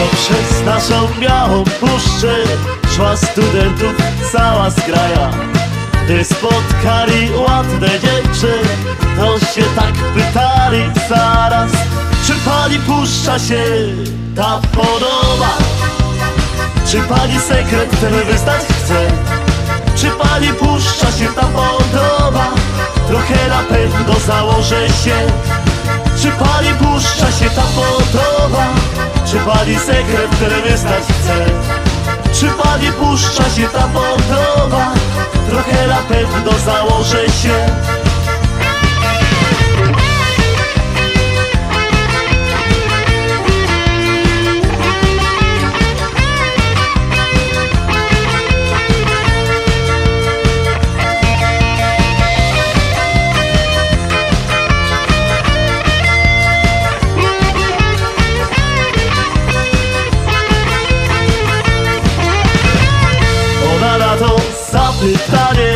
Poprzez naszą białą puszczę Szła studentów cała zgraja Gdy spotkali ładne dziewczę To się tak pytali zaraz Czy pani puszcza się ta podoba? Czy pani sekret ten wyznać chce? Czy pani puszcza pewno założę się Czy pani puszcza się ta podoba? Czy pani sekret ten wyznać chce? Czy pani puszcza się ta podoba? Trochę na pewno założę się zapytanie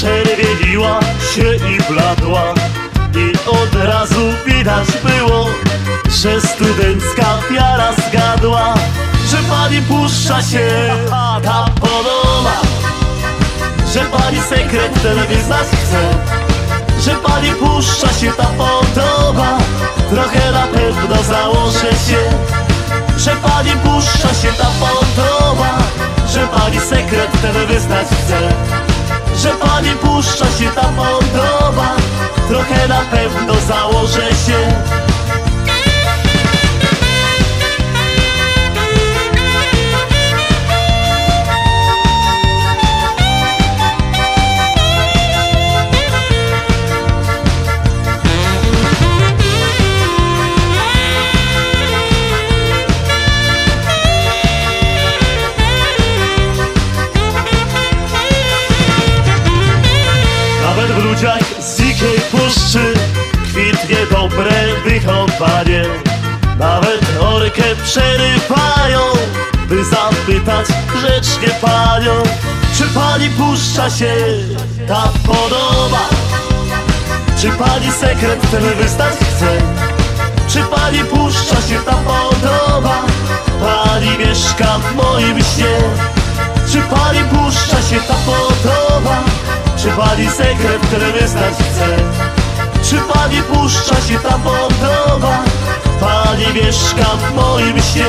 czerwieniła się i bladła I od razu widać było, że studencka wiara zgadła Że pani puszcza się ta podoba Że pani sekret ten wyznać chce Że pani puszcza się ta podoba. Trochę na pewno założę się że pani puszcza się ta podoba pani sekret ten wyznać chce Że pani puszcza się ta podoba Trochę na pewno założę się ludziach z dzikiej puszczy Kwitnie dobre wychowanie Nawet orkę przerywają By zapytać grzecznie panią Czy pani puszcza się ta podoba? Czy pani sekret ten wyznać chce? Czy pani puszcza się ta podoba? Pani mieszka w moim śnie Czy pani sekret ten wyznać chce? Czy pani puszcza się ta podoba? Pani mieszka w moim śnie